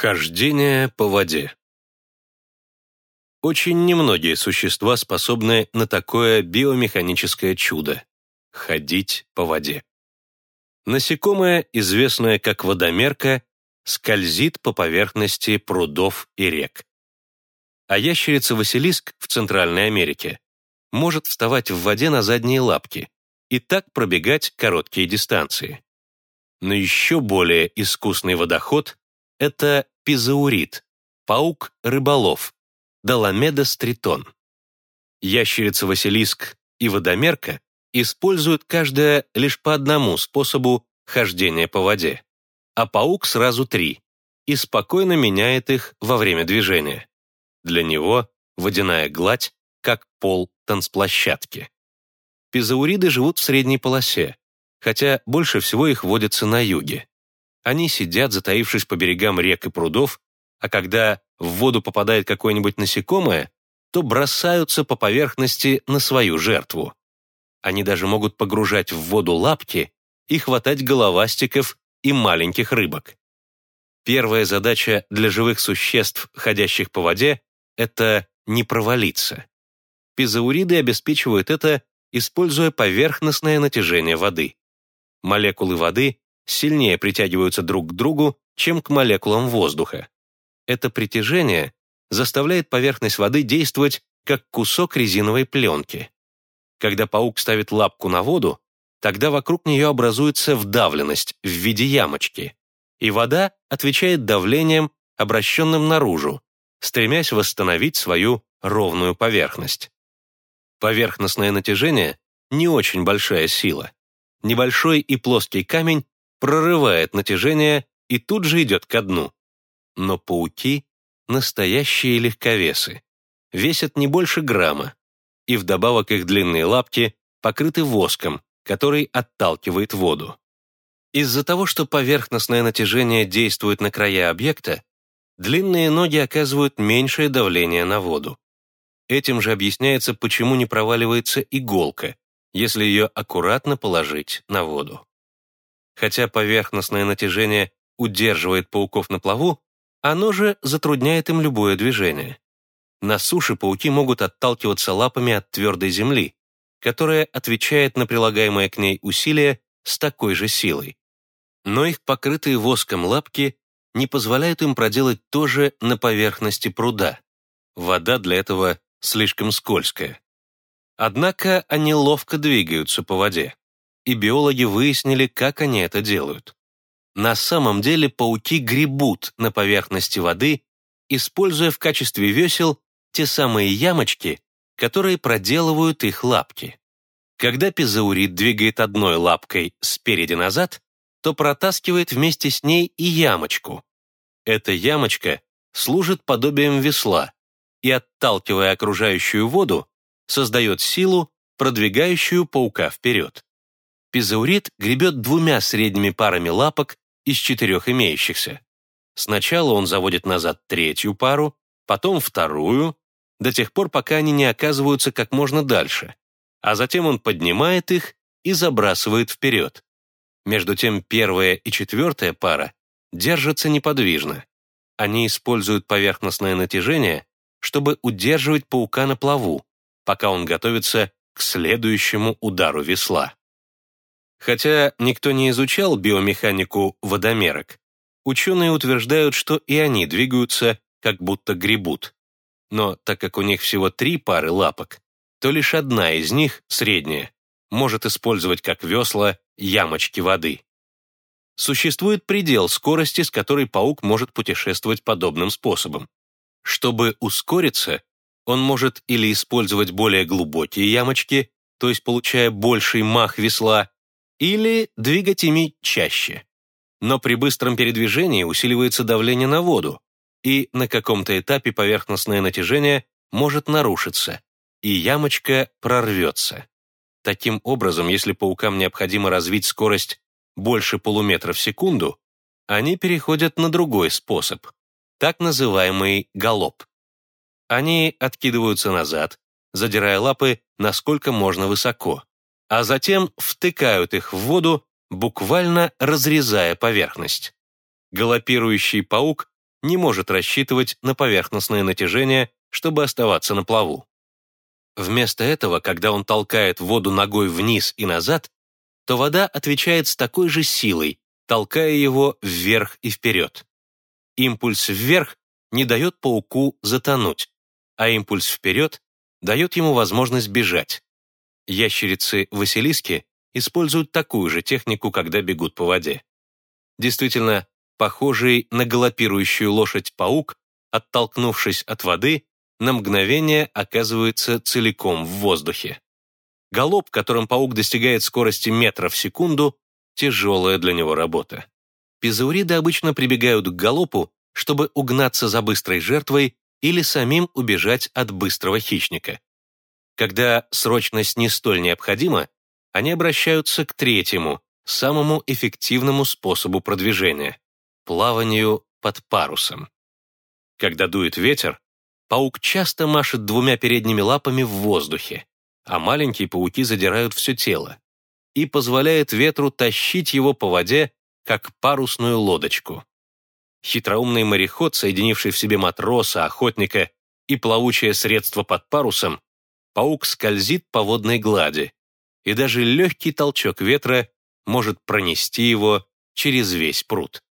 Хождение по воде. Очень немногие существа способны на такое биомеханическое чудо – ходить по воде. Насекомое, известное как водомерка, скользит по поверхности прудов и рек. А ящерица-василиск в Центральной Америке может вставать в воде на задние лапки и так пробегать короткие дистанции. Но еще более искусный водоход – это пизаурит, паук-рыболов, Доломедос тритон. Ящерица-василиск и водомерка используют каждая лишь по одному способу хождения по воде, а паук сразу три и спокойно меняет их во время движения. Для него водяная гладь как пол танцплощадки. Пизауриды живут в средней полосе, хотя больше всего их водится на юге. Они сидят, затаившись по берегам рек и прудов, а когда в воду попадает какое-нибудь насекомое, то бросаются по поверхности на свою жертву. Они даже могут погружать в воду лапки и хватать головастиков и маленьких рыбок. Первая задача для живых существ, ходящих по воде, это не провалиться. Пизауриды обеспечивают это, используя поверхностное натяжение воды. Молекулы воды сильнее притягиваются друг к другу, чем к молекулам воздуха. Это притяжение заставляет поверхность воды действовать как кусок резиновой пленки. Когда паук ставит лапку на воду, тогда вокруг нее образуется вдавленность в виде ямочки, и вода отвечает давлением, обращенным наружу, стремясь восстановить свою ровную поверхность. Поверхностное натяжение – не очень большая сила. Небольшой и плоский камень прорывает натяжение и тут же идет ко дну но пауки — настоящие легковесы, весят не больше грамма, и вдобавок их длинные лапки покрыты воском, который отталкивает воду. Из-за того, что поверхностное натяжение действует на края объекта, длинные ноги оказывают меньшее давление на воду. Этим же объясняется, почему не проваливается иголка, если ее аккуратно положить на воду. Хотя поверхностное натяжение удерживает пауков на плаву, оно же затрудняет им любое движение. На суше пауки могут отталкиваться лапами от твердой земли, которая отвечает на прилагаемое к ней усилие с такой же силой. Но их покрытые воском лапки не позволяют им проделать то же на поверхности пруда. Вода для этого слишком скользкая. Однако они ловко двигаются по воде, и биологи выяснили, как они это делают. На самом деле пауки гребут на поверхности воды, используя в качестве весел те самые ямочки, которые проделывают их лапки. Когда пизаурит двигает одной лапкой спереди назад, то протаскивает вместе с ней и ямочку. Эта ямочка служит подобием весла и, отталкивая окружающую воду, создает силу, продвигающую паука вперед. Пизаурит гребет двумя средними парами лапок из четырех имеющихся. Сначала он заводит назад третью пару, потом вторую, до тех пор, пока они не оказываются как можно дальше, а затем он поднимает их и забрасывает вперед. Между тем первая и четвертая пара держатся неподвижно. Они используют поверхностное натяжение, чтобы удерживать паука на плаву, пока он готовится к следующему удару весла. Хотя никто не изучал биомеханику водомерок, ученые утверждают, что и они двигаются, как будто гребут. Но так как у них всего три пары лапок, то лишь одна из них, средняя, может использовать как весла ямочки воды. Существует предел скорости, с которой паук может путешествовать подобным способом. Чтобы ускориться, он может или использовать более глубокие ямочки, то есть получая больший мах весла, или двигать ими чаще. Но при быстром передвижении усиливается давление на воду, и на каком-то этапе поверхностное натяжение может нарушиться, и ямочка прорвется. Таким образом, если паукам необходимо развить скорость больше полуметра в секунду, они переходят на другой способ, так называемый галоп. Они откидываются назад, задирая лапы насколько можно высоко, а затем втыкают их в воду, буквально разрезая поверхность. Галопирующий паук не может рассчитывать на поверхностное натяжение, чтобы оставаться на плаву. Вместо этого, когда он толкает воду ногой вниз и назад, то вода отвечает с такой же силой, толкая его вверх и вперед. Импульс вверх не дает пауку затонуть, а импульс вперед дает ему возможность бежать. Ящерицы-василиски используют такую же технику, когда бегут по воде. Действительно, похожий на галопирующую лошадь паук, оттолкнувшись от воды, на мгновение оказывается целиком в воздухе. Галоп, которым паук достигает скорости метра в секунду, тяжелая для него работа. Пизауриды обычно прибегают к галопу, чтобы угнаться за быстрой жертвой или самим убежать от быстрого хищника. Когда срочность не столь необходима, они обращаются к третьему, самому эффективному способу продвижения – плаванию под парусом. Когда дует ветер, паук часто машет двумя передними лапами в воздухе, а маленькие пауки задирают все тело и позволяет ветру тащить его по воде, как парусную лодочку. Хитроумный мореход, соединивший в себе матроса, охотника и плавучее средство под парусом, паук скользит по водной глади, и даже легкий толчок ветра может пронести его через весь пруд.